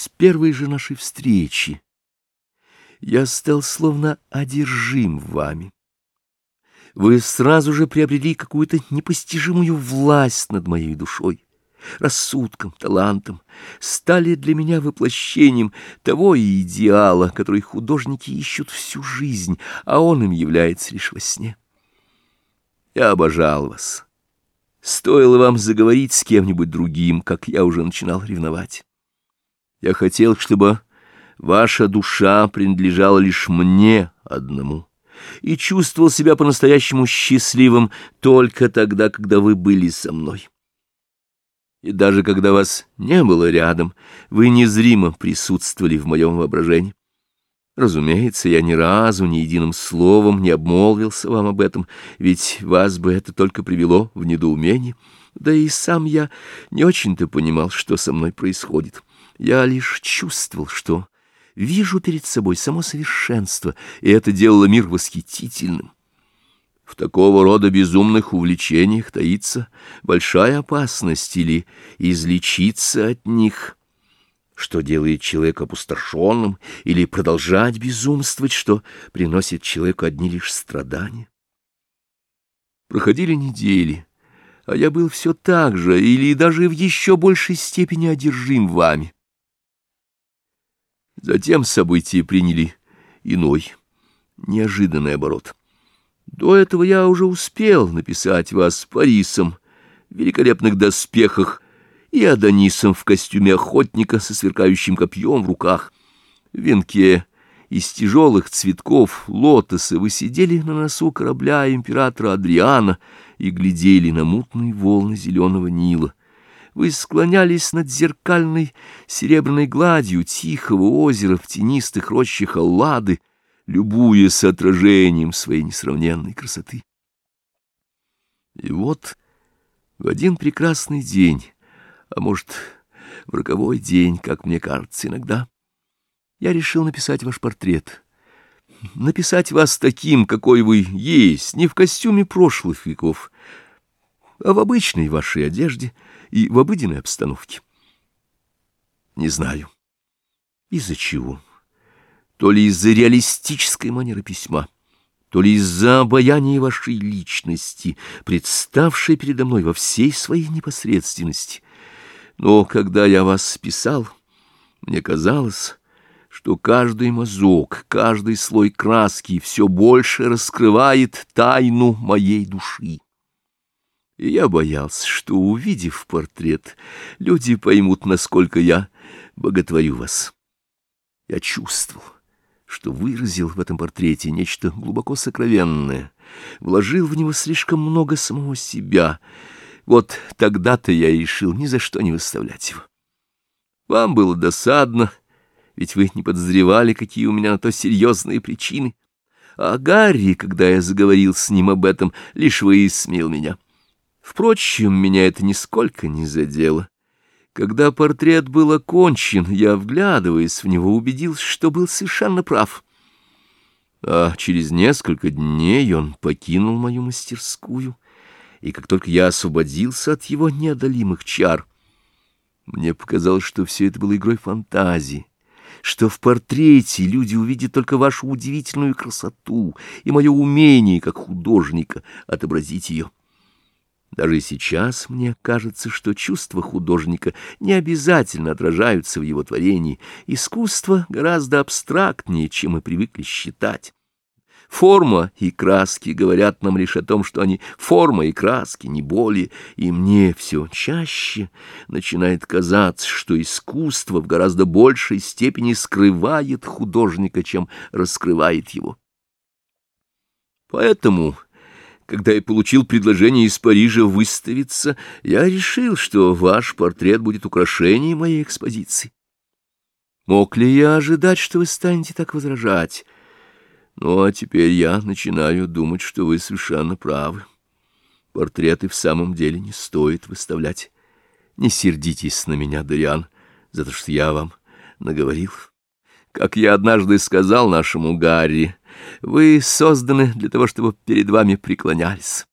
С первой же нашей встречи я стал словно одержим вами. Вы сразу же приобрели какую-то непостижимую власть над моей душой, рассудком, талантом, стали для меня воплощением того идеала, который художники ищут всю жизнь, а он им является лишь во сне. Я обожал вас. Стоило вам заговорить с кем-нибудь другим, как я уже начинал ревновать. Я хотел, чтобы ваша душа принадлежала лишь мне одному и чувствовал себя по-настоящему счастливым только тогда, когда вы были со мной. И даже когда вас не было рядом, вы незримо присутствовали в моем воображении. Разумеется, я ни разу, ни единым словом не обмолвился вам об этом, ведь вас бы это только привело в недоумение. Да и сам я не очень-то понимал, что со мной происходит. Я лишь чувствовал, что вижу перед собой само совершенство, и это делало мир восхитительным. В такого рода безумных увлечениях таится большая опасность или излечиться от них, что делает человека опустошенным, или продолжать безумствовать, что приносит человеку одни лишь страдания. Проходили недели, а я был все так же, или даже в еще большей степени одержим вами. Затем события приняли иной, неожиданный оборот. До этого я уже успел написать вас Парисом в великолепных доспехах и Адонисом в костюме охотника со сверкающим копьем в руках. В венке из тяжелых цветков лотоса вы сидели на носу корабля императора Адриана и глядели на мутные волны зеленого Нила вы склонялись над зеркальной серебряной гладью тихого озера в тенистых рощах Аллады, любуясь отражением своей несравненной красоты. И вот в один прекрасный день, а может, в роковой день, как мне кажется иногда, я решил написать ваш портрет. Написать вас таким, какой вы есть, не в костюме прошлых веков, а в обычной вашей одежде — и в обыденной обстановке. Не знаю, из-за чего. То ли из-за реалистической манеры письма, то ли из-за обаяния вашей личности, представшей передо мной во всей своей непосредственности. Но когда я вас писал, мне казалось, что каждый мазок, каждый слой краски все больше раскрывает тайну моей души. И я боялся, что, увидев портрет, люди поймут, насколько я боготворю вас. Я чувствовал, что выразил в этом портрете нечто глубоко сокровенное, вложил в него слишком много самого себя. Вот тогда-то я решил ни за что не выставлять его. Вам было досадно, ведь вы не подозревали, какие у меня на то серьезные причины. А Гарри, когда я заговорил с ним об этом, лишь выяснил меня. Впрочем, меня это нисколько не задело. Когда портрет был окончен, я, вглядываясь в него, убедился, что был совершенно прав. А через несколько дней он покинул мою мастерскую, и как только я освободился от его неодолимых чар, мне показалось, что все это было игрой фантазии, что в портрете люди увидят только вашу удивительную красоту и мое умение, как художника, отобразить ее. Даже сейчас мне кажется, что чувства художника не обязательно отражаются в его творении. Искусство гораздо абстрактнее, чем мы привыкли считать. Форма и краски говорят нам лишь о том, что они форма и краски, не более, и мне все чаще начинает казаться, что искусство в гораздо большей степени скрывает художника, чем раскрывает его. Поэтому когда я получил предложение из Парижа выставиться, я решил, что ваш портрет будет украшением моей экспозиции. Мог ли я ожидать, что вы станете так возражать? Ну, а теперь я начинаю думать, что вы совершенно правы. Портреты в самом деле не стоит выставлять. Не сердитесь на меня, Дориан, за то, что я вам наговорил. Как я однажды сказал нашему Гарри, вы созданы для того, чтобы перед вами преклонялись.